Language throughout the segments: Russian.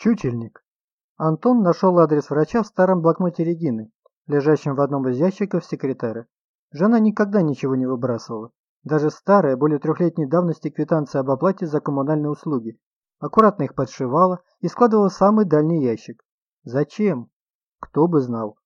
Чучельник. Антон нашел адрес врача в старом блокноте Регины, лежащем в одном из ящиков секретаря. Жена никогда ничего не выбрасывала. Даже старая, более трехлетней давности квитанция об оплате за коммунальные услуги. Аккуратно их подшивала и складывала в самый дальний ящик. Зачем? Кто бы знал.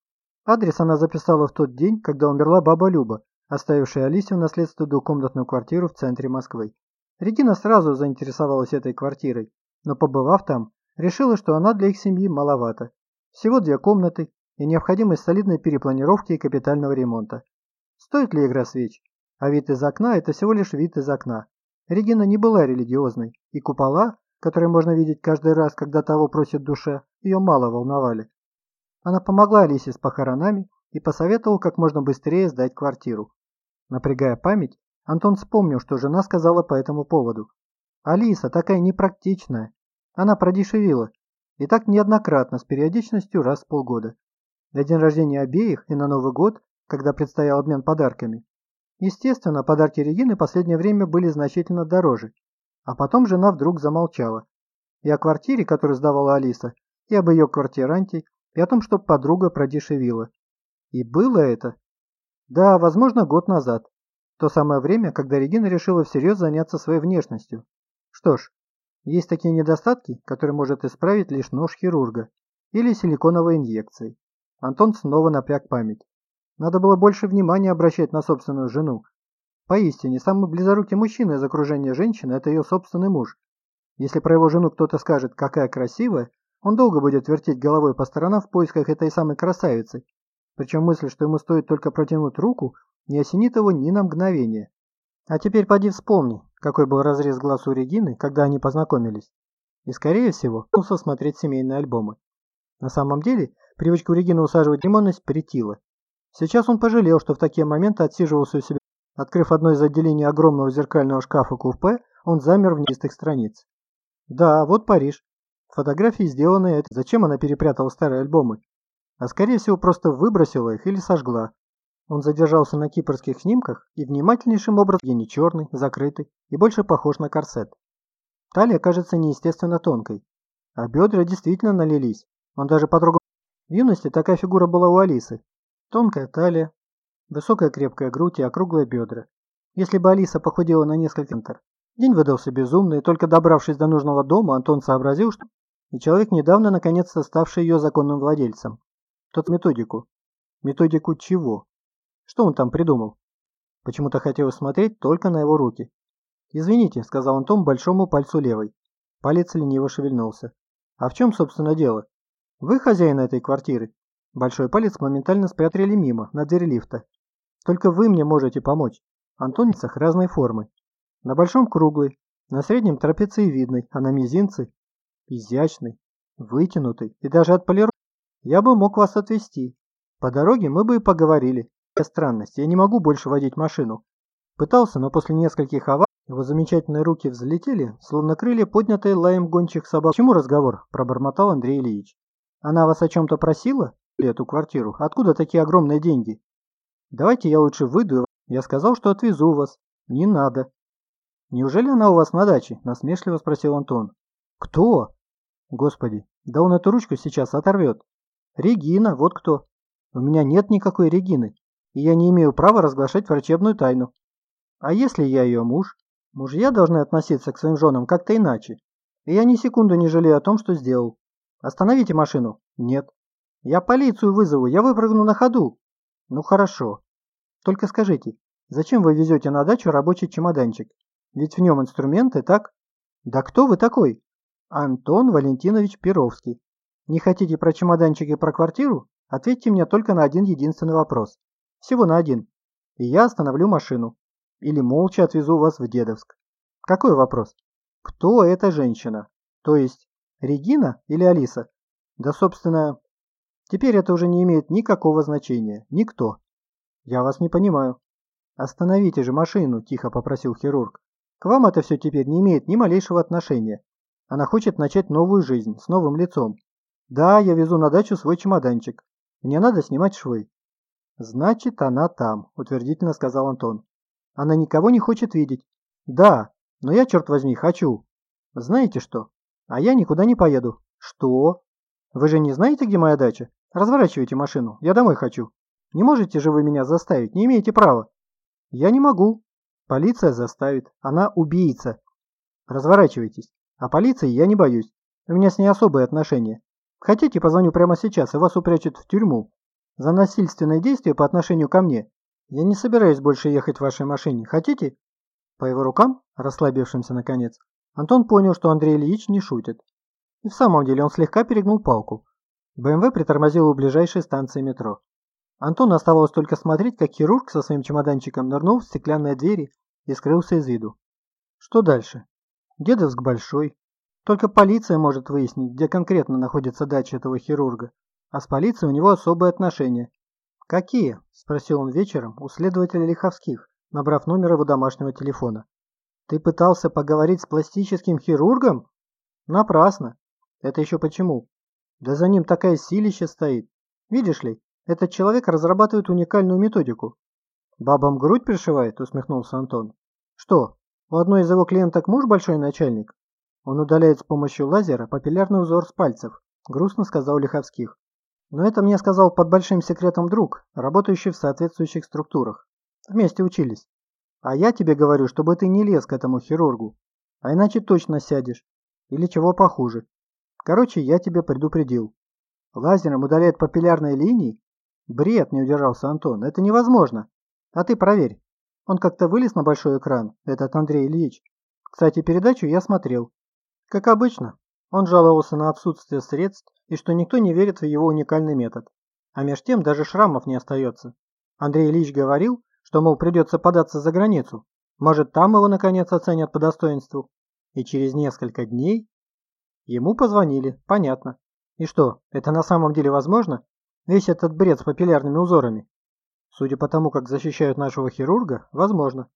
Адрес она записала в тот день, когда умерла баба Люба, оставившая Алисе в наследство двухкомнатную квартиру в центре Москвы. Регина сразу заинтересовалась этой квартирой, но побывав там, решила, что она для их семьи маловато. Всего две комнаты и необходимость солидной перепланировки и капитального ремонта. Стоит ли игра свеч? А вид из окна – это всего лишь вид из окна. Регина не была религиозной, и купола, которые можно видеть каждый раз, когда того просит душа, ее мало волновали. Она помогла Алисе с похоронами и посоветовала как можно быстрее сдать квартиру. Напрягая память, Антон вспомнил, что жена сказала по этому поводу. «Алиса такая непрактичная, она продешевила, и так неоднократно, с периодичностью раз в полгода. На день рождения обеих и на Новый год, когда предстоял обмен подарками. Естественно, подарки Регины последнее время были значительно дороже. А потом жена вдруг замолчала. И о квартире, которую сдавала Алиса, и об ее квартиранте, и о том, что подруга продешевила. И было это? Да, возможно, год назад. То самое время, когда Регина решила всерьез заняться своей внешностью. Что ж, есть такие недостатки, которые может исправить лишь нож хирурга или силиконовые инъекции. Антон снова напряг память. Надо было больше внимания обращать на собственную жену. Поистине, самый близорукий мужчина из окружения женщины – это ее собственный муж. Если про его жену кто-то скажет «какая красивая», он долго будет вертеть головой по сторонам в поисках этой самой красавицы. Причем мысль, что ему стоит только протянуть руку, не осенит его ни на мгновение. А теперь поди вспомни, какой был разрез глаз у Регины, когда они познакомились. И, скорее всего, научился смотреть семейные альбомы. На самом деле, привычка у Регины усаживать лимонность притила. Сейчас он пожалел, что в такие моменты отсиживался у себя. Открыв одно из отделений огромного зеркального шкафа купе, он замер в низких страниц. Да, вот Париж. Фотографии сделаны. Зачем она перепрятала старые альбомы? А скорее всего просто выбросила их или сожгла. Он задержался на кипрских снимках и внимательнейшим образом не черный, закрытый и больше похож на корсет. Талия кажется неестественно тонкой, а бедра действительно налились. Он даже потрогал. В юности такая фигура была у Алисы. Тонкая талия, высокая крепкая грудь и округлые бедра. Если бы Алиса похудела на несколько центр. День выдался безумный, и только добравшись до нужного дома, Антон сообразил, что и человек, недавно наконец-то ставший ее законным владельцем. Тот методику. Методику чего? Что он там придумал? Почему-то хотелось смотреть только на его руки. «Извините», — сказал Антон большому пальцу левой. Палец лениво шевельнулся. «А в чем, собственно, дело? Вы хозяин этой квартиры?» Большой палец моментально спрятали мимо, на дверь лифта. «Только вы мне можете помочь. Антоницах разной формы. На большом круглый, на среднем трапециевидный, а на мизинце изящный, вытянутый и даже отполированный. Я бы мог вас отвезти. По дороге мы бы и поговорили странность, я не могу больше водить машину. Пытался, но после нескольких аварий его замечательные руки взлетели, словно крылья, поднятые лаем гончих собак. «Чему разговор?» – пробормотал Андрей Ильич. «Она вас о чем-то просила? Эту квартиру? Откуда такие огромные деньги?» «Давайте я лучше выйду. Я сказал, что отвезу вас. Не надо». «Неужели она у вас на даче?» – насмешливо спросил Антон. «Кто?» «Господи, да он эту ручку сейчас оторвет». «Регина, вот кто». «У меня нет никакой Регины и я не имею права разглашать врачебную тайну. А если я ее муж? Мужья должны относиться к своим женам как-то иначе. И я ни секунду не жалею о том, что сделал. Остановите машину. Нет. Я полицию вызову, я выпрыгну на ходу. Ну хорошо. Только скажите, зачем вы везете на дачу рабочий чемоданчик? Ведь в нем инструменты, так? Да кто вы такой? Антон Валентинович Перовский. Не хотите про чемоданчик и про квартиру? Ответьте мне только на один единственный вопрос. Всего на один. И я остановлю машину. Или молча отвезу вас в Дедовск. Какой вопрос? Кто эта женщина? То есть, Регина или Алиса? Да, собственно, теперь это уже не имеет никакого значения. Никто. Я вас не понимаю. Остановите же машину, тихо попросил хирург. К вам это все теперь не имеет ни малейшего отношения. Она хочет начать новую жизнь, с новым лицом. Да, я везу на дачу свой чемоданчик. Мне надо снимать швы. «Значит, она там», – утвердительно сказал Антон. «Она никого не хочет видеть». «Да, но я, черт возьми, хочу». «Знаете что? А я никуда не поеду». Что? Вы же не знаете, где моя дача? Разворачивайте машину, я домой хочу. Не можете же вы меня заставить, не имеете права. Я не могу. Полиция заставит, она убийца. Разворачивайтесь. А полиции я не боюсь. У меня с ней особые отношения. Хотите, позвоню прямо сейчас, и вас упрячут в тюрьму. За насильственные действия по отношению ко мне. Я не собираюсь больше ехать в вашей машине. Хотите? По его рукам, расслабившимся наконец, Антон понял, что Андрей Ильич не шутит. И в самом деле он слегка перегнул палку. БМВ притормозил у ближайшей станции метро. Антону оставалось только смотреть, как хирург со своим чемоданчиком нырнул в стеклянные двери и скрылся из виду. Что дальше? Дедовск большой. Только полиция может выяснить, где конкретно находится дача этого хирурга. А с полицией у него особые отношения. «Какие?» – спросил он вечером у следователя Лиховских, набрав номер его домашнего телефона. «Ты пытался поговорить с пластическим хирургом?» «Напрасно. Это еще почему?» «Да за ним такая силища стоит. Видишь ли, этот человек разрабатывает уникальную методику». «Бабам грудь пришивает?» – усмехнулся Антон. «Что, у одной из его клиенток муж большой начальник?» «Он удаляет с помощью лазера папиллярный узор с пальцев», – грустно сказал Лиховских. Но это мне сказал под большим секретом друг, работающий в соответствующих структурах. Вместе учились. А я тебе говорю, чтобы ты не лез к этому хирургу. А иначе точно сядешь. Или чего похуже. Короче, я тебе предупредил. Лазером удаляет папиллярные линии? Бред, не удержался Антон. Это невозможно. А ты проверь. Он как-то вылез на большой экран, этот Андрей Ильич. Кстати, передачу я смотрел. Как обычно, он жаловался на отсутствие средств и что никто не верит в его уникальный метод. А меж тем даже шрамов не остается. Андрей Ильич говорил, что, мол, придется податься за границу. Может, там его, наконец, оценят по достоинству. И через несколько дней ему позвонили, понятно. И что, это на самом деле возможно? Весь этот бред с папиллярными узорами. Судя по тому, как защищают нашего хирурга, возможно.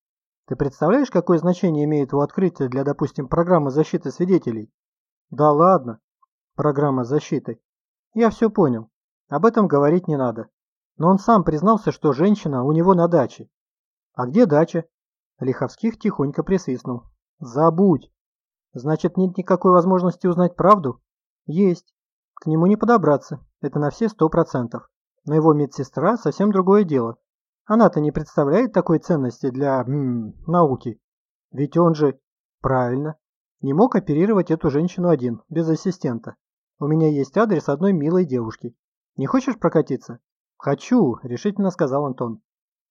Ты представляешь, какое значение имеет его открытие для, допустим, программы защиты свидетелей? Да ладно. Программа защиты. Я все понял. Об этом говорить не надо. Но он сам признался, что женщина у него на даче. А где дача? Лиховских тихонько присвистнул. Забудь. Значит, нет никакой возможности узнать правду? Есть. К нему не подобраться. Это на все сто процентов. Но его медсестра совсем другое дело. Она-то не представляет такой ценности для м -м, науки. Ведь он же... Правильно. Не мог оперировать эту женщину один, без ассистента. У меня есть адрес одной милой девушки. Не хочешь прокатиться? Хочу, решительно сказал Антон.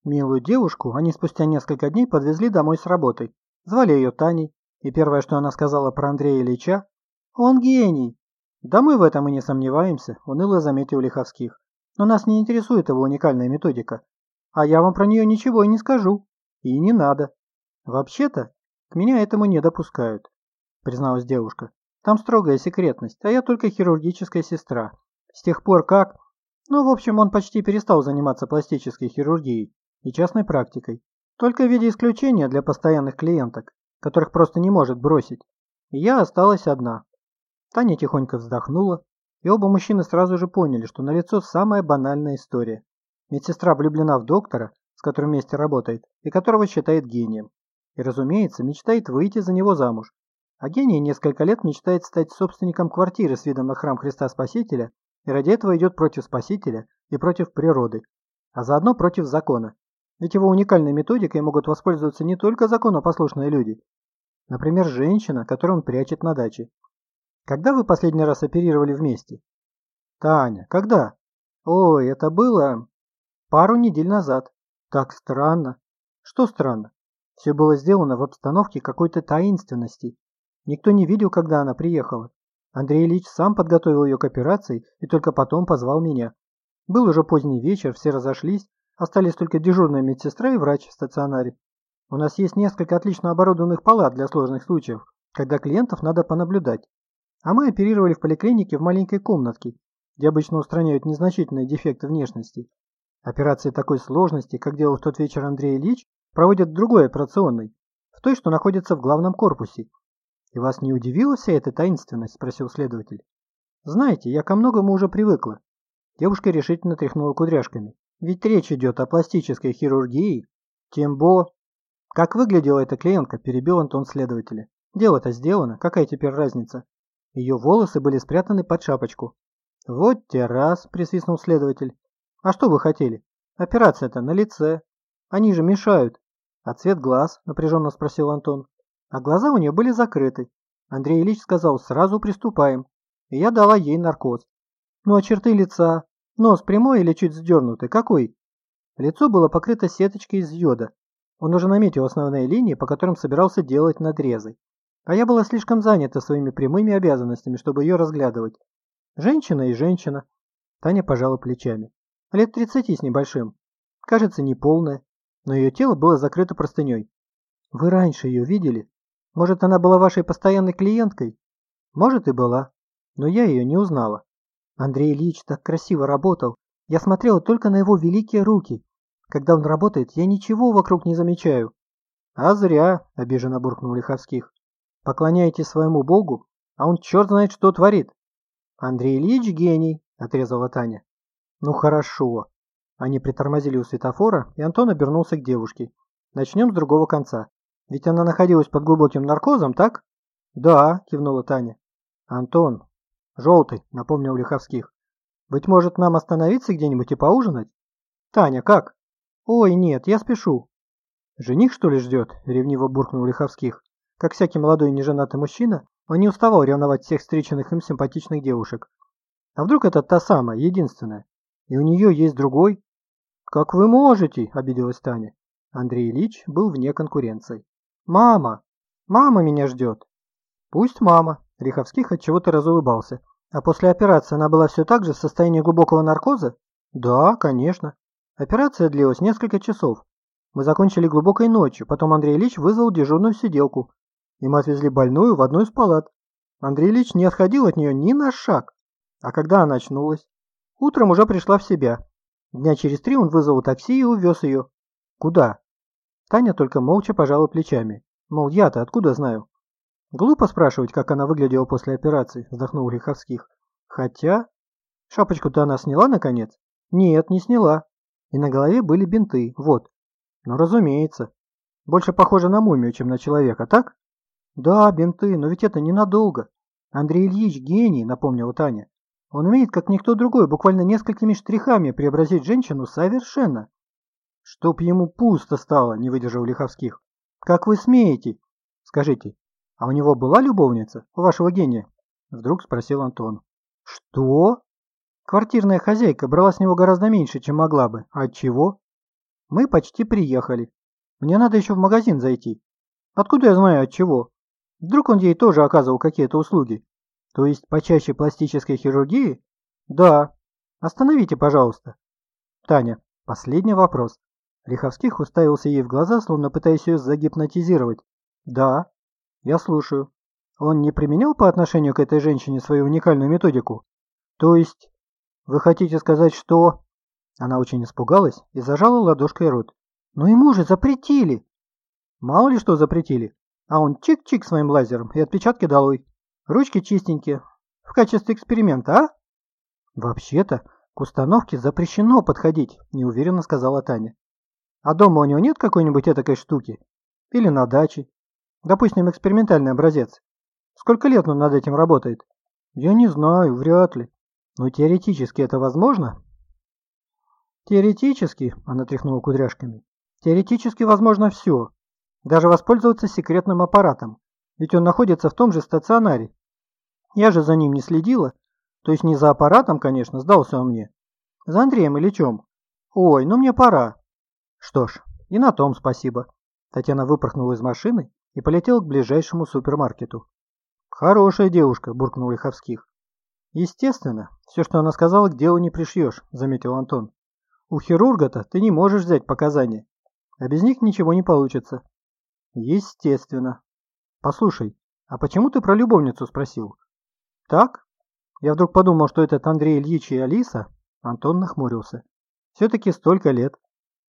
Милую девушку они спустя несколько дней подвезли домой с работы. Звали ее Таней, и первое, что она сказала про Андрея Ильича, «Он гений!» «Да мы в этом и не сомневаемся», – уныло заметил Лиховских. «Но нас не интересует его уникальная методика. А я вам про нее ничего и не скажу. И не надо. Вообще-то, к меня этому не допускают призналась девушка. «Там строгая секретность, а я только хирургическая сестра. С тех пор как...» Ну, в общем, он почти перестал заниматься пластической хирургией и частной практикой. Только в виде исключения для постоянных клиенток, которых просто не может бросить. И я осталась одна. Таня тихонько вздохнула, и оба мужчины сразу же поняли, что налицо самая банальная история. Медсестра влюблена в доктора, с которым вместе работает, и которого считает гением. И, разумеется, мечтает выйти за него замуж, а гений несколько лет мечтает стать собственником квартиры с видом на храм Христа Спасителя и ради этого идет против Спасителя и против природы, а заодно против закона. Ведь его уникальной методикой могут воспользоваться не только законопослушные люди. Например, женщина, которую он прячет на даче. Когда вы последний раз оперировали вместе? Таня, когда? Ой, это было пару недель назад. Так странно. Что странно? Все было сделано в обстановке какой-то таинственности. Никто не видел, когда она приехала. Андрей Ильич сам подготовил ее к операции и только потом позвал меня. Был уже поздний вечер, все разошлись, остались только дежурная медсестра и врач в стационаре. У нас есть несколько отлично оборудованных палат для сложных случаев, когда клиентов надо понаблюдать. А мы оперировали в поликлинике в маленькой комнатке, где обычно устраняют незначительные дефекты внешности. Операции такой сложности, как делал в тот вечер Андрей Ильич, проводят в другой операционной, в той, что находится в главном корпусе. «И вас не удивила вся эта таинственность?» – спросил следователь. «Знаете, я ко многому уже привыкла». Девушка решительно тряхнула кудряшками. «Ведь речь идет о пластической хирургии. Тем бо...» «Как выглядела эта клиентка?» – перебил Антон следователя. «Дело-то сделано. Какая теперь разница?» Ее волосы были спрятаны под шапочку. «Вот те раз», — присвистнул следователь. «А что вы хотели? Операция-то на лице. Они же мешают». «А цвет глаз?» — напряженно спросил Антон. А глаза у нее были закрыты. Андрей Ильич сказал, сразу приступаем. И я дала ей наркоз. Ну а черты лица? Нос прямой или чуть сдернутый? Какой? Лицо было покрыто сеточкой из йода. Он уже наметил основные линии, по которым собирался делать надрезы. А я была слишком занята своими прямыми обязанностями, чтобы ее разглядывать. Женщина и женщина. Таня пожала плечами. Лет тридцати с небольшим. Кажется, не полная, но ее тело было закрыто простыней. Вы раньше ее видели? Может, она была вашей постоянной клиенткой? Может и была, но я ее не узнала. Андрей Ильич так красиво работал. Я смотрела только на его великие руки. Когда он работает, я ничего вокруг не замечаю. А зря, обиженно буркнул Лиховских. Поклоняетесь своему богу, а он черт знает что творит. Андрей Ильич гений, отрезала Таня. Ну хорошо. Они притормозили у светофора, и Антон обернулся к девушке. Начнем с другого конца. Ведь она находилась под глубоким наркозом, так? Да, кивнула Таня. Антон. Желтый, напомнил Лиховских. Быть может, нам остановиться где-нибудь и поужинать? Таня, как? Ой, нет, я спешу. Жених, что ли, ждет? Ревниво буркнул Лиховских. Как всякий молодой неженатый мужчина, он не уставал ревновать всех встреченных им симпатичных девушек. А вдруг это та самая, единственная? И у нее есть другой? Как вы можете, обиделась Таня. Андрей Ильич был вне конкуренции. «Мама! Мама меня ждет!» «Пусть мама!» Риховских от чего-то разулыбался. «А после операции она была все так же в состоянии глубокого наркоза?» «Да, конечно. Операция длилась несколько часов. Мы закончили глубокой ночью, потом Андрей Ильич вызвал дежурную сиделку, и мы отвезли больную в одну из палат. Андрей Ильич не отходил от нее ни на шаг. А когда она очнулась? Утром уже пришла в себя. Дня через три он вызвал такси и увез ее. Куда? Таня только молча пожала плечами. Мол, я-то откуда знаю? Глупо спрашивать, как она выглядела после операции, вздохнул Лиховских. Хотя... Шапочку-то она сняла, наконец? Нет, не сняла. И на голове были бинты, вот. Ну, разумеется. Больше похоже на мумию, чем на человека, так? Да, бинты, но ведь это ненадолго. Андрей Ильич гений, напомнила Таня. Он умеет, как никто другой, буквально несколькими штрихами преобразить женщину совершенно. Чтоб ему пусто стало, не выдержал Лиховских. Как вы смеете? Скажите, а у него была любовница, у вашего гения? Вдруг спросил Антон. Что? Квартирная хозяйка брала с него гораздо меньше, чем могла бы. А от чего? Мы почти приехали. Мне надо еще в магазин зайти. Откуда я знаю от чего? Вдруг он ей тоже оказывал какие-то услуги? То есть почаще пластической хирургии? Да. Остановите, пожалуйста. Таня, последний вопрос. Лиховских уставился ей в глаза, словно пытаясь ее загипнотизировать. «Да, я слушаю. Он не применял по отношению к этой женщине свою уникальную методику? То есть, вы хотите сказать, что...» Она очень испугалась и зажала ладошкой рот. «Но ему же запретили!» «Мало ли что запретили. А он чик-чик своим лазером и отпечатки долой. Ручки чистенькие. В качестве эксперимента, а?» «Вообще-то, к установке запрещено подходить», – неуверенно сказала Таня. А дома у него нет какой-нибудь этакой штуки? Или на даче? Допустим, экспериментальный образец. Сколько лет он над этим работает? Я не знаю, вряд ли. Но теоретически это возможно? Теоретически, она тряхнула кудряшками, теоретически возможно все. Даже воспользоваться секретным аппаратом. Ведь он находится в том же стационаре. Я же за ним не следила. То есть не за аппаратом, конечно, сдался он мне. За Андреем Ильичем. Ой, ну мне пора. Что ж, и на том спасибо. Татьяна выпорхнула из машины и полетела к ближайшему супермаркету. «Хорошая девушка», – буркнул Лиховских. «Естественно, все, что она сказала, к делу не пришьешь», – заметил Антон. «У хирурга-то ты не можешь взять показания, а без них ничего не получится». «Естественно». «Послушай, а почему ты про любовницу спросил?» «Так?» Я вдруг подумал, что этот Андрей Ильич и Алиса. Антон нахмурился. Все-таки столько лет.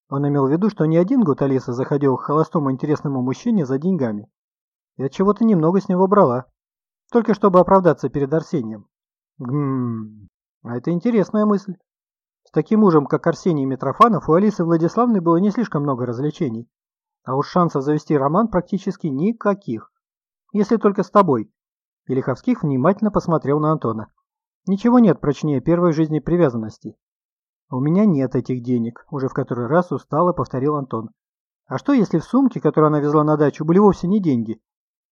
Он имел в виду, что не один год Алиса заходил к холостому интересному мужчине за деньгами. И от чего-то немного с него брала. Только чтобы оправдаться перед Арсением. Гммм, а это интересная мысль. С таким мужем, как Арсений Митрофанов, у Алисы Владиславны было не слишком много развлечений. А уж шансов завести роман практически никаких. Если только с тобой. И Лиховских внимательно посмотрел на Антона. Ничего нет прочнее первой жизни привязанности. «У меня нет этих денег», – уже в который раз устало повторил Антон. «А что, если в сумке, которую она везла на дачу, были вовсе не деньги?»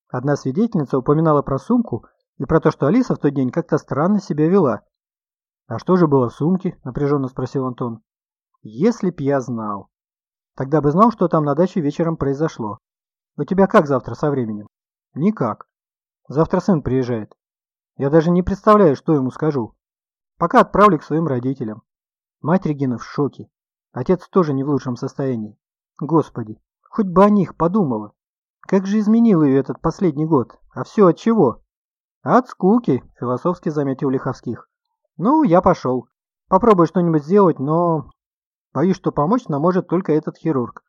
Одна свидетельница упоминала про сумку и про то, что Алиса в тот день как-то странно себя вела. «А что же было в сумке?» – напряженно спросил Антон. «Если б я знал. Тогда бы знал, что там на даче вечером произошло. У тебя как завтра со временем?» «Никак. Завтра сын приезжает. Я даже не представляю, что ему скажу. Пока отправлю к своим родителям. Мать Регина в шоке. Отец тоже не в лучшем состоянии. Господи, хоть бы о них подумала. Как же изменил ее этот последний год? А все от чего? От скуки, философски заметил Лиховских. Ну, я пошел. Попробую что-нибудь сделать, но... Боюсь, что помочь нам может только этот хирург.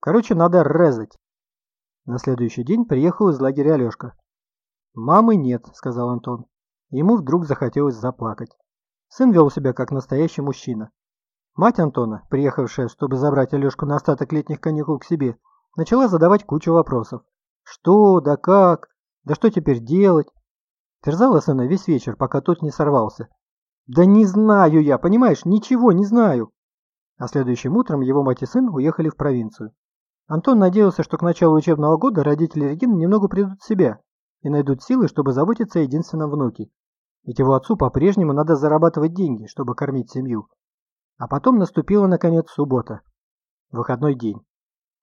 Короче, надо резать. На следующий день приехал из лагеря Алешка. «Мамы нет», — сказал Антон. Ему вдруг захотелось заплакать. Сын вел себя как настоящий мужчина. Мать Антона, приехавшая, чтобы забрать Алешку на остаток летних каникул к себе, начала задавать кучу вопросов. Что, да как, да что теперь делать? Терзала сына весь вечер, пока тот не сорвался. «Да не знаю я, понимаешь, ничего не знаю!» А следующим утром его мать и сын уехали в провинцию. Антон надеялся, что к началу учебного года родители Регины немного придут в себя и найдут силы, чтобы заботиться о единственном внуке. Ведь его отцу по-прежнему надо зарабатывать деньги, чтобы кормить семью. А потом наступила, наконец, суббота. Выходной день.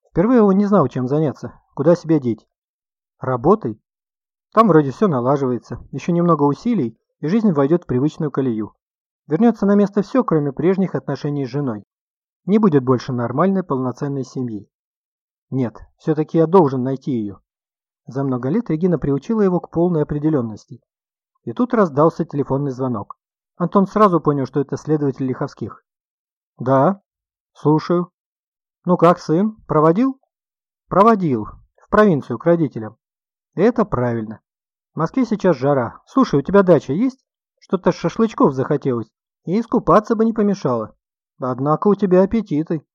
Впервые он не знал, чем заняться, куда себя деть. Работой? Там вроде все налаживается, еще немного усилий, и жизнь войдет в привычную колею. Вернется на место все, кроме прежних отношений с женой. Не будет больше нормальной полноценной семьи. Нет, все-таки я должен найти ее. За много лет Регина приучила его к полной определенности. И тут раздался телефонный звонок. Антон сразу понял, что это следователь Лиховских. «Да, слушаю. Ну как, сын, проводил?» «Проводил. В провинцию, к родителям». «Это правильно. В Москве сейчас жара. Слушай, у тебя дача есть? Что-то шашлычков захотелось. И искупаться бы не помешало. Однако у тебя аппетиты.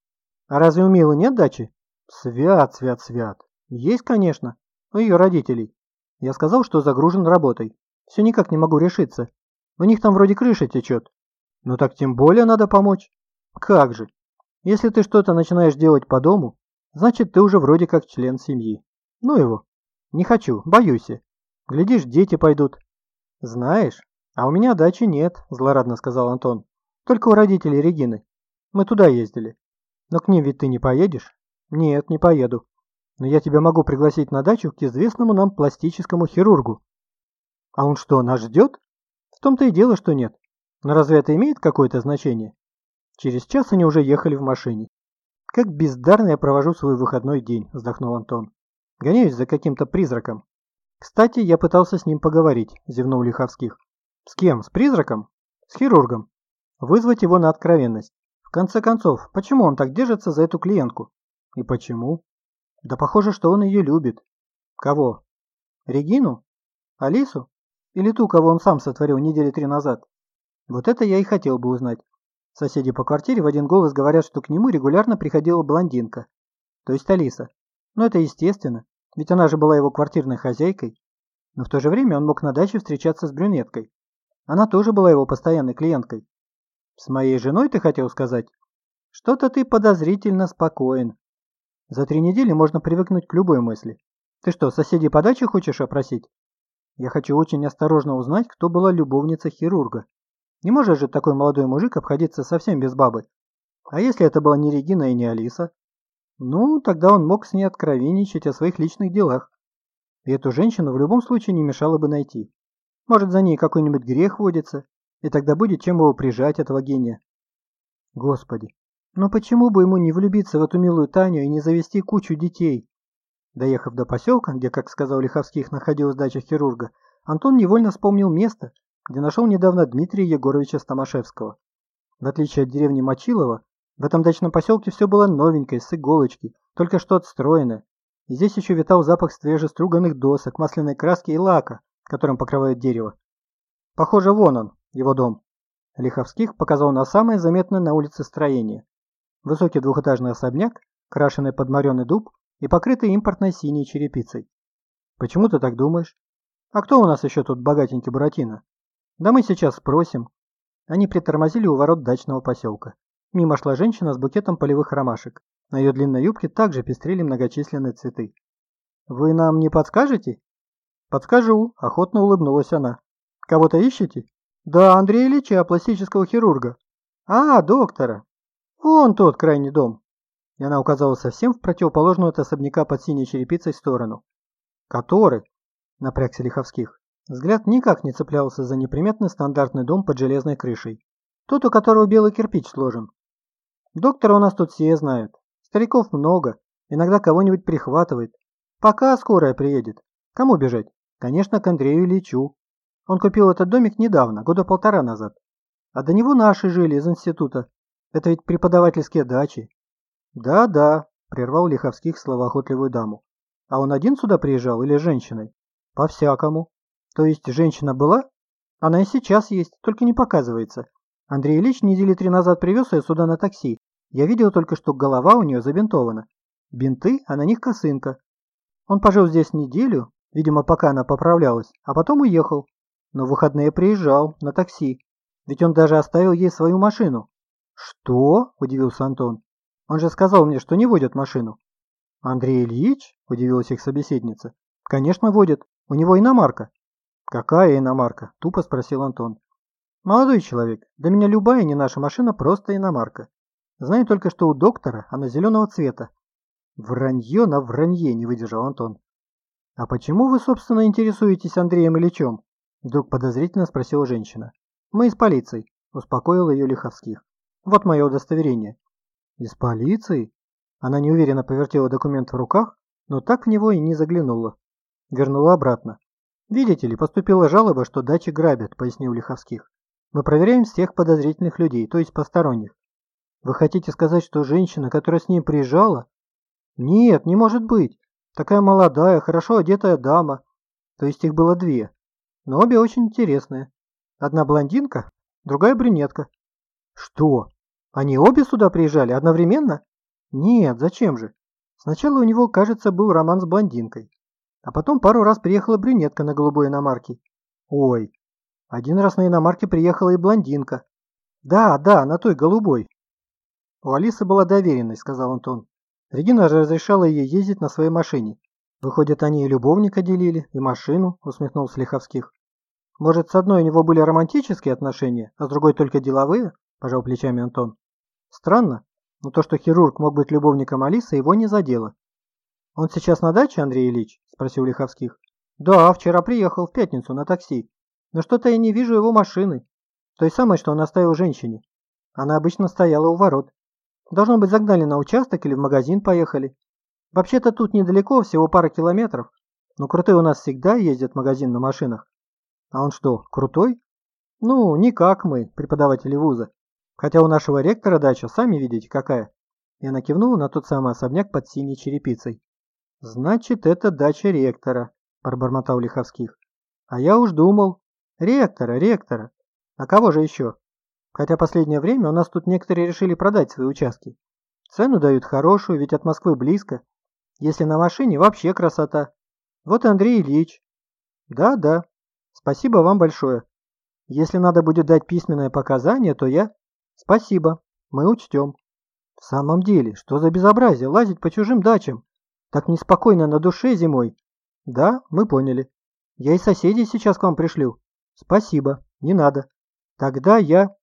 А разве у Милы нет дачи?» «Свят, свят, свят. Есть, конечно. У ее родителей. Я сказал, что загружен работой. Все никак не могу решиться. У них там вроде крыша течет. Ну так тем более надо помочь. Как же. Если ты что-то начинаешь делать по дому, значит ты уже вроде как член семьи. Ну его. Не хочу, боюсь. Глядишь, дети пойдут. Знаешь, а у меня дачи нет, злорадно сказал Антон. Только у родителей Регины. Мы туда ездили. Но к ним ведь ты не поедешь? Нет, не поеду. Но я тебя могу пригласить на дачу к известному нам пластическому хирургу. А он что, нас ждет? В том-то и дело, что нет. Но разве это имеет какое-то значение? Через час они уже ехали в машине. Как бездарно я провожу свой выходной день, вздохнул Антон. Гоняюсь за каким-то призраком. Кстати, я пытался с ним поговорить, зевнул Лиховских. С кем? С призраком? С хирургом. Вызвать его на откровенность. В конце концов, почему он так держится за эту клиентку? И почему? Да похоже, что он ее любит. Кого? Регину? Алису? Или ту, кого он сам сотворил недели три назад? Вот это я и хотел бы узнать. Соседи по квартире в один голос говорят, что к нему регулярно приходила блондинка. То есть Алиса. Но это естественно, ведь она же была его квартирной хозяйкой. Но в то же время он мог на даче встречаться с брюнеткой. Она тоже была его постоянной клиенткой. С моей женой ты хотел сказать? Что-то ты подозрительно спокоен. За три недели можно привыкнуть к любой мысли. Ты что, соседей по даче хочешь опросить? Я хочу очень осторожно узнать, кто была любовница хирурга. Не может же такой молодой мужик обходиться совсем без бабы. А если это была не Регина и не Алиса? Ну, тогда он мог с ней откровенничать о своих личных делах. И эту женщину в любом случае не мешало бы найти. Может, за ней какой-нибудь грех водится, и тогда будет чем его прижать, этого гения. Господи, но почему бы ему не влюбиться в эту милую Таню и не завести кучу детей? Доехав до поселка, где, как сказал Лиховских, находилась дача хирурга, Антон невольно вспомнил место, где нашел недавно Дмитрия Егоровича Стамашевского. В отличие от деревни Мочилова, в этом дачном поселке все было новенькое, с иголочки, только что отстроенное. И здесь еще витал запах свежеструганных досок, масляной краски и лака, которым покрывают дерево. Похоже, вон он, его дом. Лиховских показал на самое заметное на улице строение. Высокий двухэтажный особняк, крашеный под мореный дуб, и покрыты импортной синей черепицей. Почему ты так думаешь? А кто у нас еще тут богатенький Буратино? Да мы сейчас спросим. Они притормозили у ворот дачного поселка. Мимо шла женщина с букетом полевых ромашек. На ее длинной юбке также пестрели многочисленные цветы. «Вы нам не подскажете?» «Подскажу», – охотно улыбнулась она. «Кого-то ищете?» «Да, Андрея Ильича, пластического хирурга». «А, доктора. Вон тот крайний дом». И она указала совсем в противоположную от особняка под синей черепицей сторону. «Который?» – напрягся Лиховских. Взгляд никак не цеплялся за неприметный стандартный дом под железной крышей. Тот, у которого белый кирпич сложен. Доктора у нас тут все знают. Стариков много. Иногда кого-нибудь прихватывает. Пока скорая приедет. Кому бежать? Конечно, к Андрею Ильичу. Он купил этот домик недавно, года полтора назад. А до него наши жили из института. Это ведь преподавательские дачи. Да-да, прервал Лиховских словоохотливую даму. А он один сюда приезжал или женщиной? По-всякому. То есть женщина была? Она и сейчас есть, только не показывается. Андрей Ильич недели три назад привез ее сюда на такси. Я видел только, что голова у нее забинтована. Бинты, а на них косынка. Он пожил здесь неделю, видимо, пока она поправлялась, а потом уехал. Но в выходные приезжал, на такси. Ведь он даже оставил ей свою машину. «Что?» – удивился Антон. «Он же сказал мне, что не водит машину». «Андрей Ильич?» – удивилась их собеседница. «Конечно водит. У него иномарка». «Какая иномарка?» – тупо спросил Антон. «Молодой человек, для меня любая не наша машина просто иномарка. Знаю только, что у доктора она зеленого цвета». «Вранье на вранье», – не выдержал Антон. «А почему вы, собственно, интересуетесь Андреем Ильичем?» Вдруг подозрительно спросила женщина. «Мы из полиции», – успокоил ее Лиховских. «Вот мое удостоверение». «Из полиции?» Она неуверенно повертела документ в руках, но так в него и не заглянула. Вернула обратно. «Видите ли, поступила жалоба, что дачи грабят», – пояснил Лиховских. «Мы проверяем всех подозрительных людей, то есть посторонних. Вы хотите сказать, что женщина, которая с ним приезжала?» «Нет, не может быть. Такая молодая, хорошо одетая дама. То есть их было две но обе очень интересные. Одна блондинка, другая брюнетка. Что? Они обе сюда приезжали одновременно? Нет, зачем же? Сначала у него, кажется, был роман с блондинкой. А потом пару раз приехала брюнетка на голубой иномарке. Ой, один раз на иномарке приехала и блондинка. Да, да, на той голубой. У Алисы была доверенность, сказал Антон. Регина разрешала ей ездить на своей машине. Выходит, они и любовника делили, и машину, усмехнулся Лиховских. Может, с одной у него были романтические отношения, а с другой только деловые? Пожал плечами Антон. Странно, но то, что хирург мог быть любовником Алисы, его не задело. Он сейчас на даче, Андрей Ильич? Спросил Лиховских. Да, вчера приехал в пятницу на такси. Но что-то я не вижу его машины. Той самой, что он оставил женщине. Она обычно стояла у ворот. Должно быть, загнали на участок или в магазин поехали. Вообще-то тут недалеко, всего пара километров. Но крутые у нас всегда ездят в магазин на машинах. А он что, крутой? Ну, не как мы, преподаватели вуза. Хотя у нашего ректора дача, сами видите, какая. И она кивнула на тот самый особняк под синей черепицей. Значит, это дача ректора, пробормотал Лиховских. А я уж думал. Ректора, ректора. А кого же еще? Хотя последнее время у нас тут некоторые решили продать свои участки. Цену дают хорошую, ведь от Москвы близко. Если на машине, вообще красота. Вот Андрей Ильич. Да-да. Спасибо вам большое. Если надо будет дать письменное показание, то я... Спасибо. Мы учтем. В самом деле, что за безобразие лазить по чужим дачам? Так неспокойно на душе зимой. Да, мы поняли. Я и соседей сейчас к вам пришлю. Спасибо, не надо. Тогда я...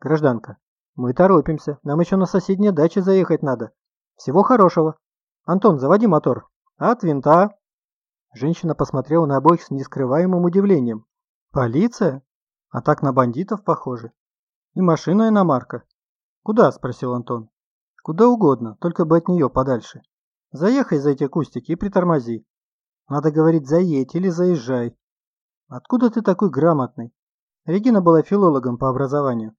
Гражданка, мы торопимся. Нам еще на соседние дачи заехать надо. Всего хорошего. «Антон, заводи мотор». «От винта». Женщина посмотрела на обоих с нескрываемым удивлением. «Полиция? А так на бандитов похоже. И машина иномарка». «Куда?» – спросил Антон. «Куда угодно, только бы от нее подальше. Заехай за эти кустики и притормози. Надо говорить «заедь» или «заезжай». Откуда ты такой грамотный? Регина была филологом по образованию.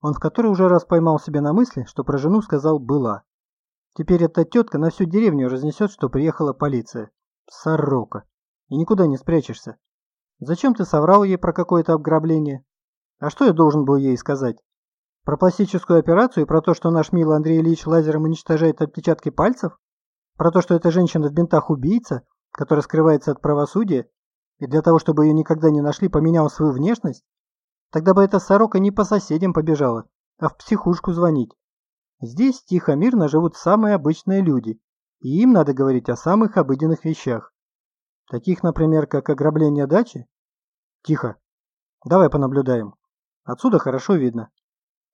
Он в который уже раз поймал себя на мысли, что про жену сказал «была». Теперь эта тетка на всю деревню разнесет, что приехала полиция. Сорока. И никуда не спрячешься. Зачем ты соврал ей про какое-то обграбление? А что я должен был ей сказать? Про пластическую операцию и про то, что наш милый Андрей Ильич лазером уничтожает отпечатки пальцев? Про то, что эта женщина в бинтах убийца, которая скрывается от правосудия? И для того, чтобы ее никогда не нашли, поменял свою внешность? Тогда бы эта сорока не по соседям побежала, а в психушку звонить. Здесь тихо-мирно живут самые обычные люди, и им надо говорить о самых обыденных вещах. Таких, например, как ограбление дачи? Тихо. Давай понаблюдаем. Отсюда хорошо видно.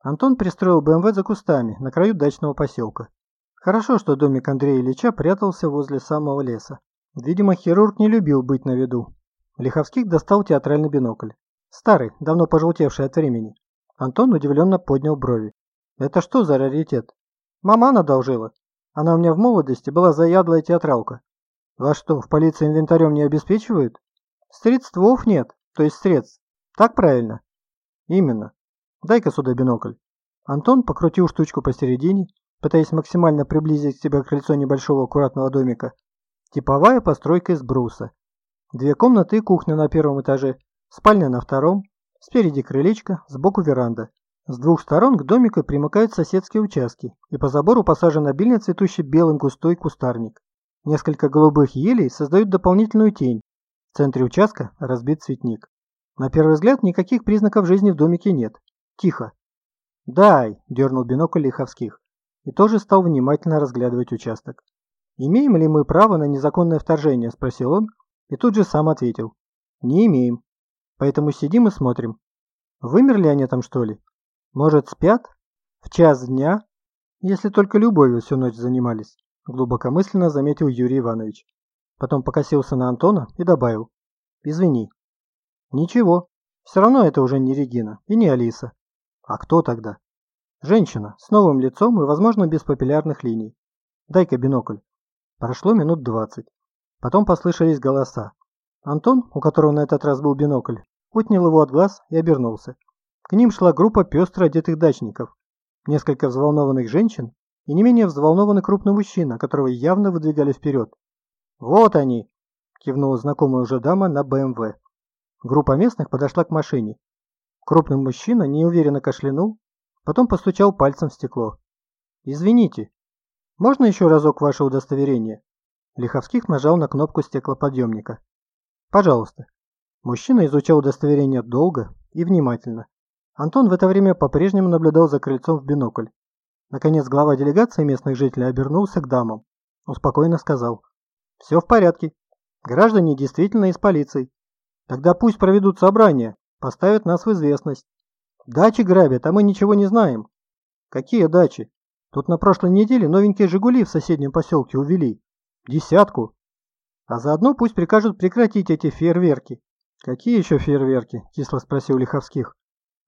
Антон пристроил БМВ за кустами, на краю дачного поселка. Хорошо, что домик Андрея Ильича прятался возле самого леса. Видимо, хирург не любил быть на виду. Лиховских достал театральный бинокль. Старый, давно пожелтевший от времени. Антон удивленно поднял брови. Это что за раритет? Мама одолжила. Она у меня в молодости была заядлая театралка. Вас что, в полиции инвентарем не обеспечивают? Средствов нет, то есть средств. Так правильно? Именно. Дай-ка сюда бинокль. Антон покрутил штучку посередине, пытаясь максимально приблизить к себе крыльцо небольшого аккуратного домика. Типовая постройка из бруса. Две комнаты и кухня на первом этаже, спальня на втором, спереди крылечко, сбоку веранда. С двух сторон к домику примыкают соседские участки, и по забору посажен обильно цветущий белым густой кустарник. Несколько голубых елей создают дополнительную тень. В центре участка разбит цветник. На первый взгляд никаких признаков жизни в домике нет. Тихо. «Дай!» – дернул бинокль Лиховских. И тоже стал внимательно разглядывать участок. «Имеем ли мы право на незаконное вторжение?» – спросил он, и тут же сам ответил. «Не имеем. Поэтому сидим и смотрим. Вымерли они там, что ли? Может, спят? В час дня? Если только любовью всю ночь занимались» глубокомысленно заметил Юрий Иванович. Потом покосился на Антона и добавил. «Извини». «Ничего, все равно это уже не Регина и не Алиса. А кто тогда?» «Женщина, с новым лицом и, возможно, без папиллярных линий. Дай-ка бинокль». Прошло минут двадцать. Потом послышались голоса. Антон, у которого на этот раз был бинокль, отнял его от глаз и обернулся. К ним шла группа пестро одетых дачников. Несколько взволнованных женщин и не менее взволнованный крупный мужчина, которого явно выдвигали вперед. «Вот они!» – кивнула знакомая уже дама на БМВ. Группа местных подошла к машине. Крупный мужчина неуверенно кашлянул, потом постучал пальцем в стекло. «Извините, можно еще разок ваше удостоверение?» Лиховских нажал на кнопку стеклоподъемника. «Пожалуйста». Мужчина изучал удостоверение долго и внимательно. Антон в это время по-прежнему наблюдал за крыльцом в бинокль. Наконец глава делегации местных жителей обернулся к дамам. Он спокойно сказал. «Все в порядке. Граждане действительно из полиции. Тогда пусть проведут собрание, поставят нас в известность. Дачи грабят, а мы ничего не знаем». «Какие дачи? Тут на прошлой неделе новенькие «Жигули» в соседнем поселке увели. Десятку. А заодно пусть прикажут прекратить эти фейерверки». «Какие еще фейерверки?» – кисло спросил Лиховских.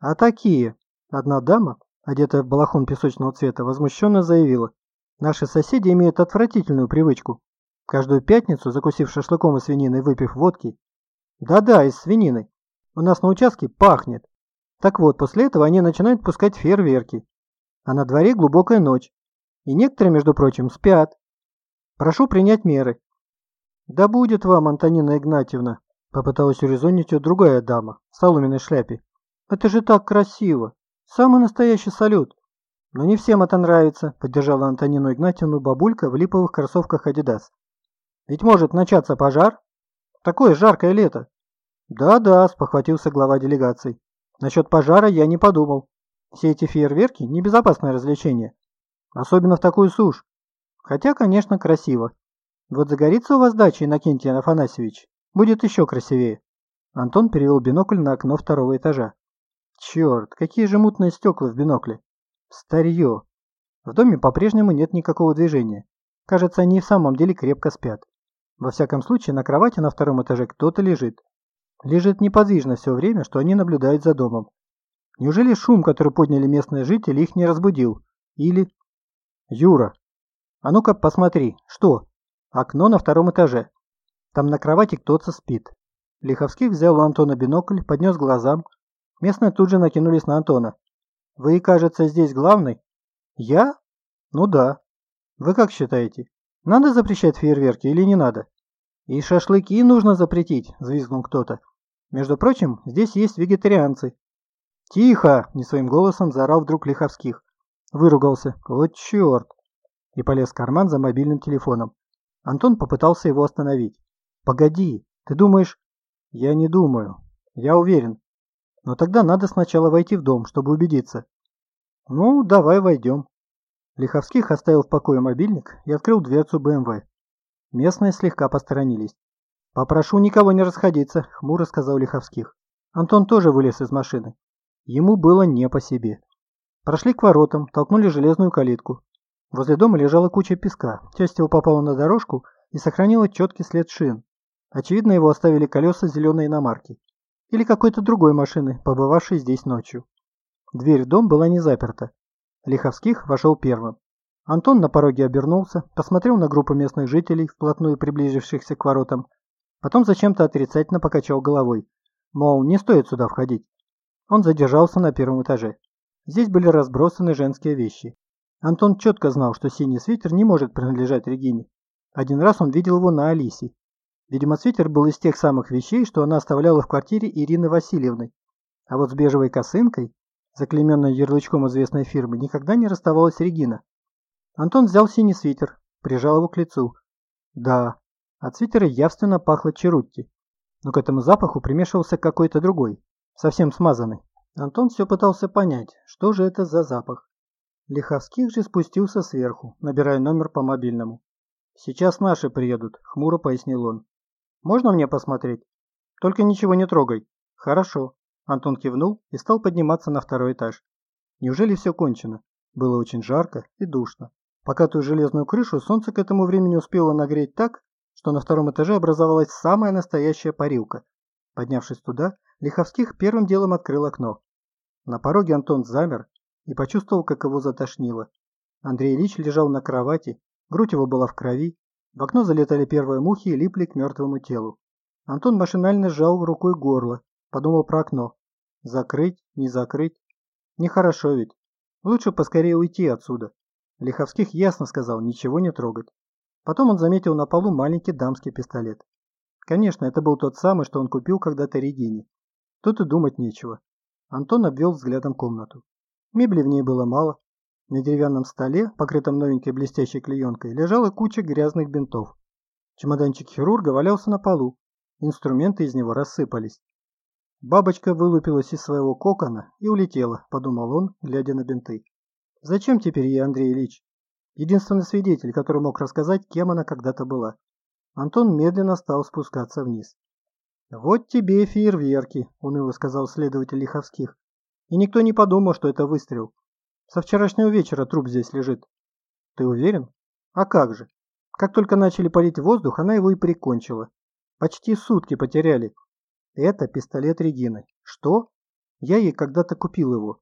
«А такие». Одна дама одетая в балахон песочного цвета, возмущенно заявила. Наши соседи имеют отвратительную привычку. Каждую пятницу, закусив шашлыком и свининой, выпив водки. Да-да, из свинины. У нас на участке пахнет. Так вот, после этого они начинают пускать фейерверки. А на дворе глубокая ночь. И некоторые, между прочим, спят. Прошу принять меры. Да будет вам, Антонина Игнатьевна, попыталась урезонить ее другая дама в соломенной шляпе. Это же так красиво. Самый настоящий салют. Но не всем это нравится, поддержала Антонину Игнатьевну бабулька в липовых кроссовках Адидас. Ведь может начаться пожар. Такое жаркое лето. Да-да, спохватился глава делегации. Насчет пожара я не подумал. Все эти фейерверки – небезопасное развлечение. Особенно в такую сушь. Хотя, конечно, красиво. Вот загорится у вас дача, Иннокентий Афанасьевич, будет еще красивее. Антон перевел бинокль на окно второго этажа. Черт, какие же мутные стекла в бинокле. Старье. В доме по-прежнему нет никакого движения. Кажется, они в самом деле крепко спят. Во всяком случае, на кровати на втором этаже кто-то лежит. Лежит неподвижно все время, что они наблюдают за домом. Неужели шум, который подняли местные жители, их не разбудил? Или... Юра, а ну-ка посмотри, что? Окно на втором этаже. Там на кровати кто-то спит. Лиховский взял у Антона бинокль, поднес глазам, Местные тут же накинулись на Антона. «Вы, кажется, здесь главный?» «Я? Ну да. Вы как считаете, надо запрещать фейерверки или не надо?» «И шашлыки нужно запретить», – взвизгнул кто-то. «Между прочим, здесь есть вегетарианцы». «Тихо!» – не своим голосом заорал вдруг Лиховских. Выругался. «Вот черт!» И полез в карман за мобильным телефоном. Антон попытался его остановить. «Погоди, ты думаешь...» Я не думаю. Я уверен. Но тогда надо сначала войти в дом, чтобы убедиться. Ну, давай войдем. Лиховских оставил в покое мобильник и открыл дверцу БМВ. Местные слегка посторонились. «Попрошу никого не расходиться», — хмуро сказал Лиховских. Антон тоже вылез из машины. Ему было не по себе. Прошли к воротам, толкнули железную калитку. Возле дома лежала куча песка, часть его попала на дорожку и сохранила четкий след шин. Очевидно, его оставили колеса зеленой иномарки. Или какой-то другой машины, побывавшей здесь ночью. Дверь в дом была не заперта. Лиховских вошел первым. Антон на пороге обернулся, посмотрел на группу местных жителей, вплотную приближившихся к воротам. Потом зачем-то отрицательно покачал головой. Мол, не стоит сюда входить. Он задержался на первом этаже. Здесь были разбросаны женские вещи. Антон четко знал, что синий свитер не может принадлежать Регине. Один раз он видел его на Алисе. Видимо, свитер был из тех самых вещей, что она оставляла в квартире Ирины Васильевны. А вот с бежевой косынкой, заклеменной ярлычком известной фирмы, никогда не расставалась Регина. Антон взял синий свитер, прижал его к лицу. Да, от свитера явственно пахло черутти. Но к этому запаху примешивался какой-то другой, совсем смазанный. Антон все пытался понять, что же это за запах. Лиховских же спустился сверху, набирая номер по мобильному. «Сейчас наши приедут», — хмуро пояснил он. Можно мне посмотреть? Только ничего не трогай. Хорошо. Антон кивнул и стал подниматься на второй этаж. Неужели все кончено? Было очень жарко и душно. Покатую железную крышу солнце к этому времени успело нагреть так, что на втором этаже образовалась самая настоящая парилка. Поднявшись туда, Лиховских первым делом открыл окно. На пороге Антон замер и почувствовал, как его затошнило. Андрей Ильич лежал на кровати, грудь его была в крови, в окно залетали первые мухи и липли к мертвому телу. Антон машинально сжал рукой горло, подумал про окно. Закрыть, не закрыть. Нехорошо ведь. Лучше поскорее уйти отсюда. Лиховских ясно сказал, ничего не трогать. Потом он заметил на полу маленький дамский пистолет. Конечно, это был тот самый, что он купил когда-то Регине. Тут и думать нечего. Антон обвел взглядом комнату. Мебели в ней было мало, на деревянном столе, покрытом новенькой блестящей клеенкой, лежала куча грязных бинтов. Чемоданчик хирурга валялся на полу. Инструменты из него рассыпались. Бабочка вылупилась из своего кокона и улетела, подумал он, глядя на бинты. Зачем теперь ей Андрей Ильич? Единственный свидетель, который мог рассказать, кем она когда-то была. Антон медленно стал спускаться вниз. «Вот тебе и фейерверки», — уныло сказал следователь Лиховских. «И никто не подумал, что это выстрел. Со вчерашнего вечера труп здесь лежит. Ты уверен? А как же? Как только начали палить воздух, она его и прикончила. Почти сутки потеряли. Это пистолет Регины. Что? Я ей когда-то купил его.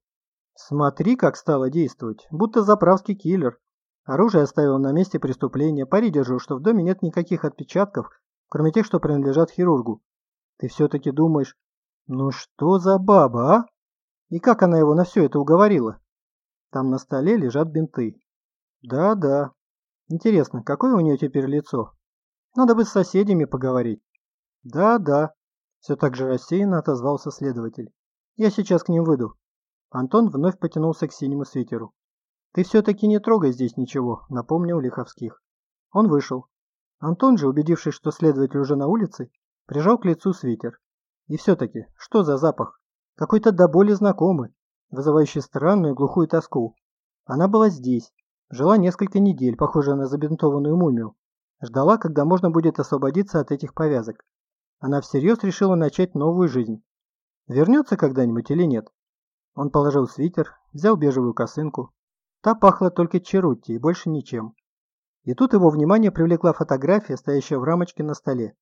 Смотри, как стало действовать. Будто заправский киллер. Оружие оставил на месте преступления. Пари держу, что в доме нет никаких отпечатков, кроме тех, что принадлежат хирургу. Ты все-таки думаешь, ну что за баба, а? И как она его на все это уговорила? Там на столе лежат бинты. Да-да. Интересно, какое у нее теперь лицо? Надо бы с соседями поговорить. Да-да. Все так же рассеянно отозвался следователь. Я сейчас к ним выйду. Антон вновь потянулся к синему свитеру. «Ты все-таки не трогай здесь ничего», — напомнил Лиховских. Он вышел. Антон же, убедившись, что следователь уже на улице, прижал к лицу свитер. И все-таки, что за запах? Какой-то до боли знакомый вызывающей странную глухую тоску. Она была здесь, жила несколько недель, похожая на забинтованную мумию. Ждала, когда можно будет освободиться от этих повязок. Она всерьез решила начать новую жизнь. Вернется когда-нибудь или нет? Он положил свитер, взял бежевую косынку. Та пахла только черутти и больше ничем. И тут его внимание привлекла фотография, стоящая в рамочке на столе.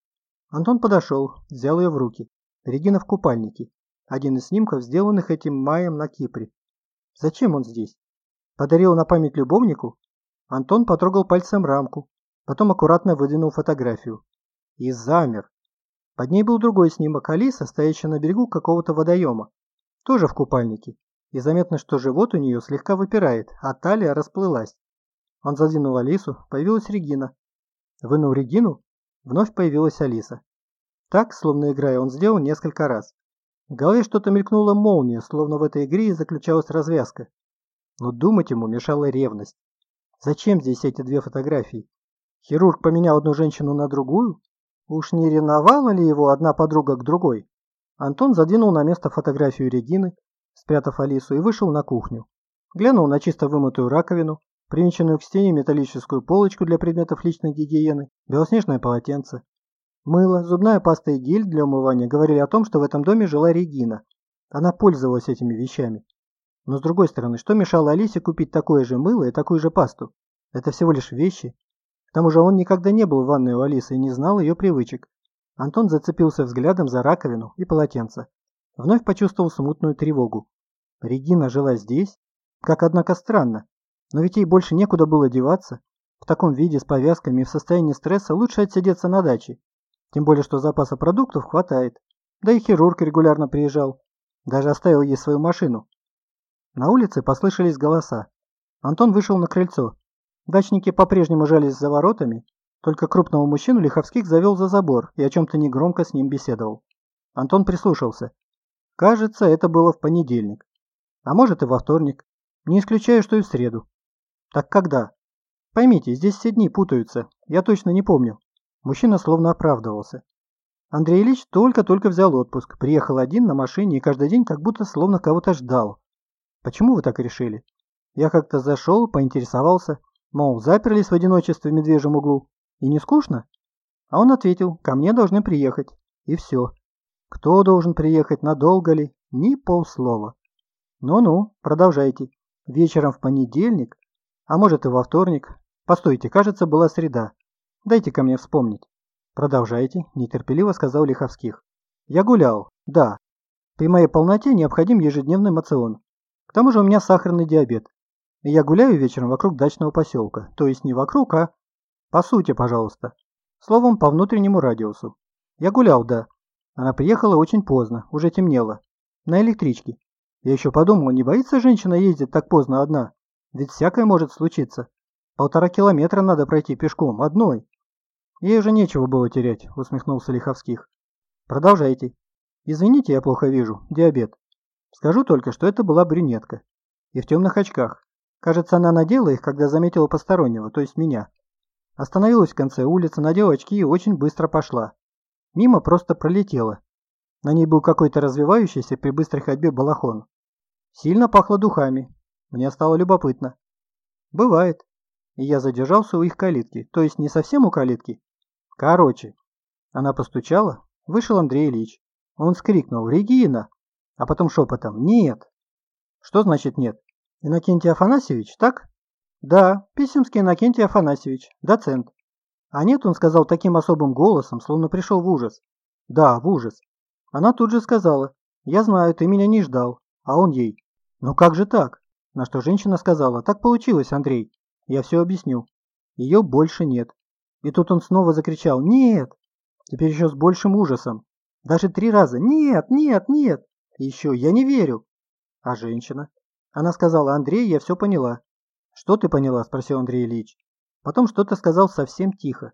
Антон подошел, взял ее в руки. Регина в купальнике. Один из снимков, сделанных этим маем на Кипре. Зачем он здесь? Подарил на память любовнику? Антон потрогал пальцем рамку, потом аккуратно выдвинул фотографию. И замер. Под ней был другой снимок Алиса, стоящая на берегу какого-то водоема. Тоже в купальнике. И заметно, что живот у нее слегка выпирает, а талия расплылась. Он задвинул Алису, появилась Регина. Вынул Регину, вновь появилась Алиса. Так, словно играя, он сделал несколько раз. В голове что-то мелькнула молния, словно в этой игре и заключалась развязка. Но думать ему мешала ревность. Зачем здесь эти две фотографии? Хирург поменял одну женщину на другую? Уж не ревновала ли его одна подруга к другой? Антон задвинул на место фотографию Регины, спрятав Алису, и вышел на кухню. Глянул на чисто вымытую раковину, привинченную к стене металлическую полочку для предметов личной гигиены, белоснежное полотенце. Мыло, зубная паста и гель для умывания говорили о том, что в этом доме жила Регина. Она пользовалась этими вещами. Но с другой стороны, что мешало Алисе купить такое же мыло и такую же пасту? Это всего лишь вещи. Тому же он никогда не был в ванной у Алисы и не знал ее привычек. Антон зацепился взглядом за раковину и полотенце. Вновь почувствовал смутную тревогу. Регина жила здесь? Как, однако, странно. Но ведь ей больше некуда было деваться. В таком виде, с повязками и в состоянии стресса лучше отсидеться на даче. Тем более, что запаса продуктов хватает. Да и хирург регулярно приезжал. Даже оставил ей свою машину. На улице послышались голоса. Антон вышел на крыльцо. Дачники по-прежнему жались за воротами, только крупного мужчину Лиховских завел за забор и о чем-то негромко с ним беседовал. Антон прислушался. Кажется, это было в понедельник. А может и во вторник. Не исключаю, что и в среду. Так когда? Поймите, здесь все дни путаются. Я точно не помню. Мужчина словно оправдывался. Андрей Ильич только-только взял отпуск, приехал один на машине и каждый день как будто словно кого-то ждал. Почему вы так решили? Я как-то зашел, поинтересовался, мол, заперлись в одиночестве в медвежьем углу. И не скучно? А он ответил, ко мне должны приехать. И все. Кто должен приехать, надолго ли? Ни полслова. Ну-ну, продолжайте. Вечером в понедельник, а может и во вторник. Постойте, кажется, была среда. дайте ко мне вспомнить. Продолжайте, нетерпеливо сказал Лиховских. Я гулял, да. При моей полноте необходим ежедневный мацион. К тому же у меня сахарный диабет. Я гуляю вечером вокруг дачного поселка. То есть не вокруг, а по сути, пожалуйста. Словом, по внутреннему радиусу. Я гулял, да. Она приехала очень поздно, уже темнело. На электричке. Я еще подумал, не боится женщина ездить так поздно одна? Ведь всякое может случиться. Полтора километра надо пройти пешком, одной. Ей уже нечего было терять, усмехнулся Лиховских. Продолжайте. Извините, я плохо вижу. Диабет. Скажу только, что это была брюнетка. И в темных очках. Кажется, она надела их, когда заметила постороннего, то есть меня. Остановилась в конце улицы, надела очки и очень быстро пошла. Мимо просто пролетела. На ней был какой-то развивающийся при быстрой ходьбе балахон. Сильно пахло духами. Мне стало любопытно. Бывает. И я задержался у их калитки, то есть не совсем у калитки. Короче. Она постучала, вышел Андрей Ильич. Он скрикнул «Регина!», а потом шепотом «Нет!». Что значит «нет»? Иннокентий Афанасьевич, так? Да, Писемский Иннокентий Афанасьевич, доцент. А нет, он сказал таким особым голосом, словно пришел в ужас. Да, в ужас. Она тут же сказала, я знаю, ты меня не ждал. А он ей, ну как же так? На что женщина сказала, так получилось, Андрей. Я все объясню. Ее больше нет. И тут он снова закричал, нет. Теперь еще с большим ужасом. Даже три раза, нет, нет, нет. И еще, я не верю. А женщина? Она сказала, Андрей, я все поняла. «Что ты поняла?» – спросил Андрей Ильич. Потом что-то сказал совсем тихо.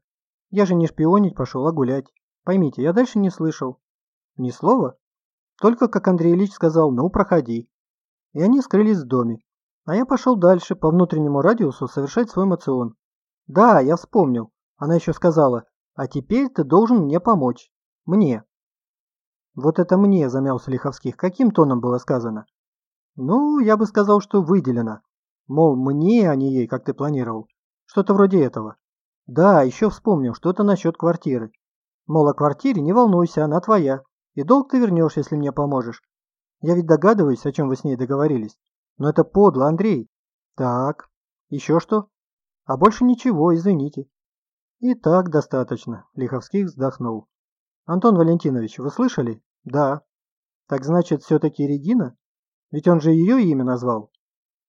«Я же не шпионить пошел, а гулять. Поймите, я дальше не слышал». «Ни слова?» Только как Андрей Ильич сказал «ну, проходи». И они скрылись в доме. А я пошел дальше, по внутреннему радиусу, совершать свой мацион. Да, я вспомнил. Она еще сказала, а теперь ты должен мне помочь. Мне. Вот это мне, замялся Лиховских. Каким тоном было сказано? Ну, я бы сказал, что выделено. Мол, мне, а не ей, как ты планировал. Что-то вроде этого. Да, еще вспомнил, что-то насчет квартиры. Мол, о квартире не волнуйся, она твоя. И долг ты вернешь, если мне поможешь. Я ведь догадываюсь, о чем вы с ней договорились. Но это подло, Андрей. Так, еще что? А больше ничего, извините. И так достаточно, Лиховский вздохнул. Антон Валентинович, вы слышали? Да. Так значит, все-таки Регина? Ведь он же ее имя назвал.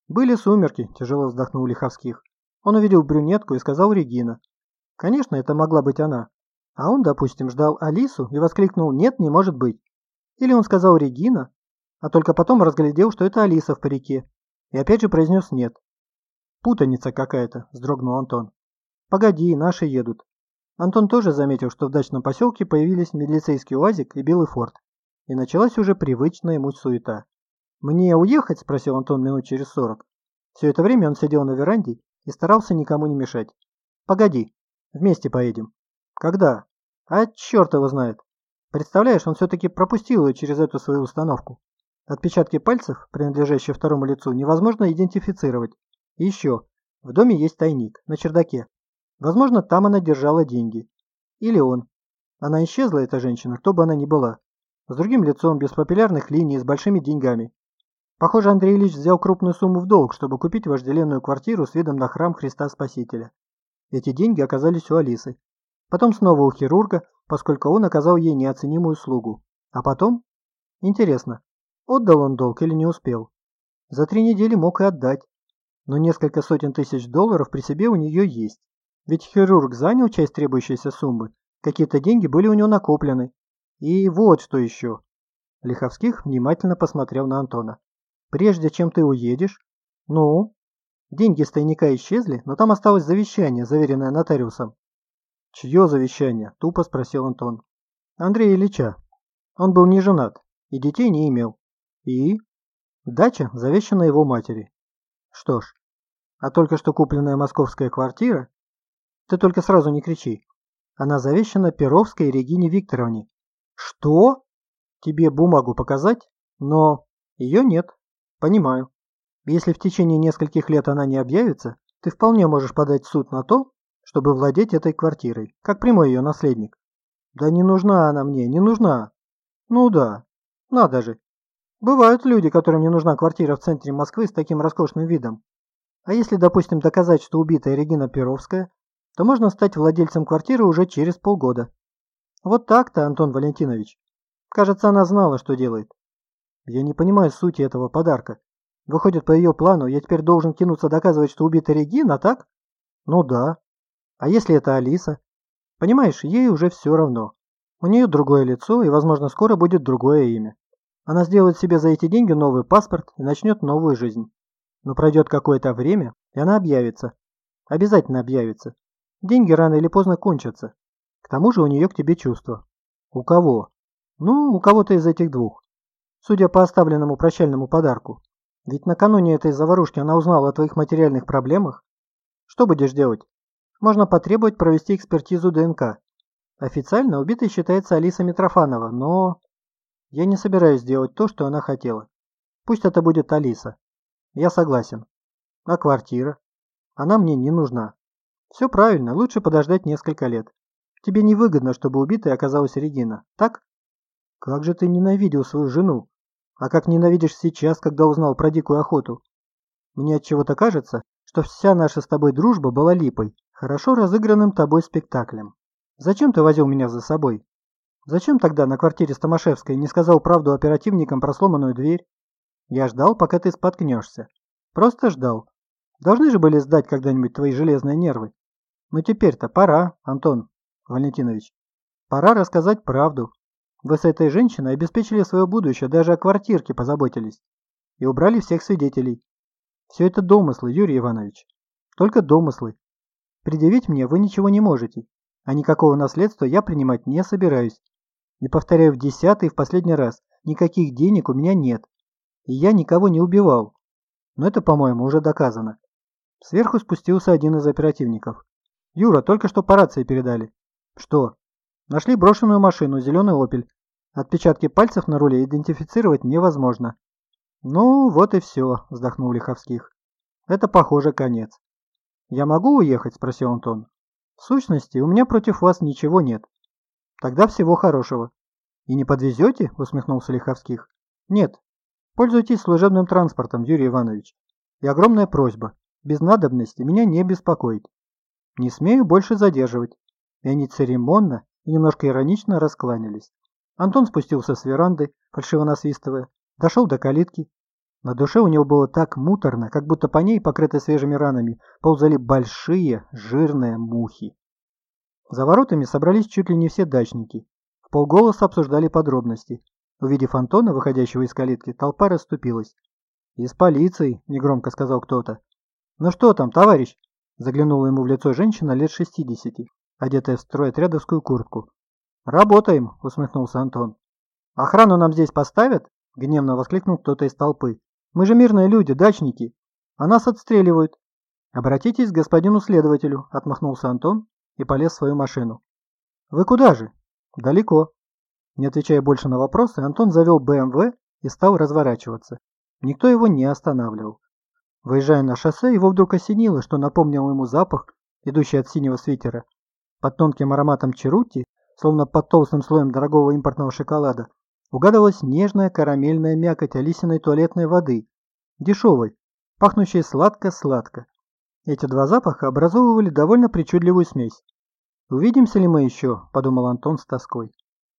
«Были сумерки», – тяжело вздохнул Лиховских. Он увидел брюнетку и сказал Регина. Конечно, это могла быть она. А он, допустим, ждал Алису и воскликнул «Нет, не может быть». Или он сказал Регина, а только потом разглядел, что это Алиса в парике. И опять же произнес «нет». «Путаница какая-то», – вздрогнул Антон. «Погоди, наши едут». Антон тоже заметил, что в дачном поселке появились милицейский УАЗик и белый форт. И началась уже привычная ему суета. «Мне уехать?» – спросил Антон минут через сорок. Все это время он сидел на веранде и старался никому не мешать. «Погоди, вместе поедем». «Когда?» А черт его знает. Представляешь, он все-таки пропустил ее через эту свою установку. Отпечатки пальцев, принадлежащие второму лицу, невозможно идентифицировать. И еще, в доме есть тайник, на чердаке. Возможно, там она держала деньги. Или он. Она исчезла, эта женщина, кто бы она ни была. С другим лицом, без папиллярных линий, с большими деньгами. Похоже, Андрей Ильич взял крупную сумму в долг, чтобы купить вожделенную квартиру с видом на храм Христа Спасителя. Эти деньги оказались у Алисы. Потом снова у хирурга, поскольку он оказал ей неоценимую услугу. А потом? Интересно, отдал он долг или не успел? За три недели мог и отдать. Но несколько сотен тысяч долларов при себе у нее есть. Ведь хирург занял часть требующейся суммы, какие-то деньги были у него накоплены. И вот что еще. Лиховских внимательно посмотрел на Антона. Прежде чем ты уедешь? Ну? Деньги с тайника исчезли, но там осталось завещание, заверенное нотариусом. Чье завещание? Тупо спросил Антон. Андрея Ильича. Он был не женат и детей не имел. И? Дача завещана его матери. Что ж, а только что купленная московская квартира ты только сразу не кричи. Она завещана Перовской Регине Викторовне. Что? Тебе бумагу показать? Но ее нет. Понимаю. Если в течение нескольких лет она не объявится, ты вполне можешь подать в суд на то, чтобы владеть этой квартирой, как прямой ее наследник. Да не нужна она мне, не нужна. Ну да, надо же. Бывают люди, которым не нужна квартира в центре Москвы с таким роскошным видом. А если, допустим, доказать, что убитая Регина Перовская то можно стать владельцем квартиры уже через полгода. Вот так-то, Антон Валентинович. Кажется, она знала, что делает. Я не понимаю сути этого подарка. Выходит, по ее плану, я теперь должен кинуться доказывать, что убита Регина, так? Ну да. А если это Алиса? Понимаешь, ей уже все равно. У нее другое лицо, и, возможно, скоро будет другое имя. Она сделает себе за эти деньги новый паспорт и начнет новую жизнь. Но пройдет какое-то время, и она объявится. Обязательно объявится. Деньги рано или поздно кончатся. К тому же у нее к тебе чувства. У кого? Ну, у кого-то из этих двух. Судя по оставленному прощальному подарку. Ведь накануне этой заварушки она узнала о твоих материальных проблемах. Что будешь делать? Можно потребовать провести экспертизу ДНК. Официально убитой считается Алиса Митрофанова, но... Я не собираюсь делать то, что она хотела. Пусть это будет Алиса. Я согласен. А квартира? Она мне не нужна. Все правильно, лучше подождать несколько лет. Тебе невыгодно, чтобы убитой оказалась Регина, так? Как же ты ненавидел свою жену? А как ненавидишь сейчас, когда узнал про дикую охоту? Мне от чего-то кажется, что вся наша с тобой дружба была липой, хорошо разыгранным тобой спектаклем. Зачем ты возил меня за собой? Зачем тогда на квартире Стамашевской не сказал правду оперативникам про сломанную дверь? Я ждал, пока ты споткнешься. Просто ждал. Должны же были сдать когда-нибудь твои железные нервы. Но «Ну, теперь-то пора, Антон Валентинович. Пора рассказать правду. Вы с этой женщиной обеспечили свое будущее, даже о квартирке позаботились. И убрали всех свидетелей. Все это домыслы, Юрий Иванович. Только домыслы. Предъявить мне вы ничего не можете, а никакого наследства я принимать не собираюсь. И повторяю в десятый и в последний раз, никаких денег у меня нет. И я никого не убивал. Но это, по-моему, уже доказано. Сверху спустился один из оперативников. «Юра, только что по рации передали». «Что?» «Нашли брошенную машину, зеленый «Опель». Отпечатки пальцев на руле идентифицировать невозможно». «Ну, вот и все», – вздохнул Лиховских. «Это, похоже, конец». «Я могу уехать?» – спросил Антон. «В сущности, у меня против вас ничего нет». «Тогда всего хорошего». «И не подвезете?» – усмехнулся Лиховских. «Нет. Пользуйтесь служебным транспортом, Юрий Иванович. И огромная просьба. Без надобности меня не беспокоить. Не смею больше задерживать. И они церемонно и немножко иронично раскланялись. Антон спустился с веранды, фальшиво насвистывая, дошел до калитки. На душе у него было так муторно, как будто по ней, покрытой свежими ранами, ползали большие жирные мухи. За воротами собрались чуть ли не все дачники. В полголоса обсуждали подробности. Увидев Антона, выходящего из калитки, толпа расступилась. «Из полиции», — негромко сказал кто-то. «Ну что там, товарищ?» Заглянула ему в лицо женщина лет шестидесяти, одетая в стройотрядовскую куртку. «Работаем!» – усмехнулся Антон. «Охрану нам здесь поставят?» – гневно воскликнул кто-то из толпы. «Мы же мирные люди, дачники, а нас отстреливают!» «Обратитесь к господину следователю», – отмахнулся Антон и полез в свою машину. «Вы куда же?» Далеко. Не отвечая больше на вопросы, Антон завел БМВ и стал разворачиваться. Никто его не останавливал. Выезжая на шоссе, его вдруг осенило, что напомнил ему запах, идущий от синего свитера. Под тонким ароматом черути, словно под толстым слоем дорогого импортного шоколада, угадывалась нежная карамельная мякоть Алисиной туалетной воды, дешевой, пахнущей сладко-сладко. Эти два запаха образовывали довольно причудливую смесь. «Увидимся ли мы еще?» – подумал Антон с тоской.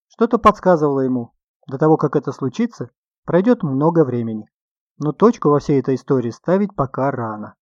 Что-то подсказывало ему. До того, как это случится, пройдет много времени. Но точку во всей этой истории ставить пока рано.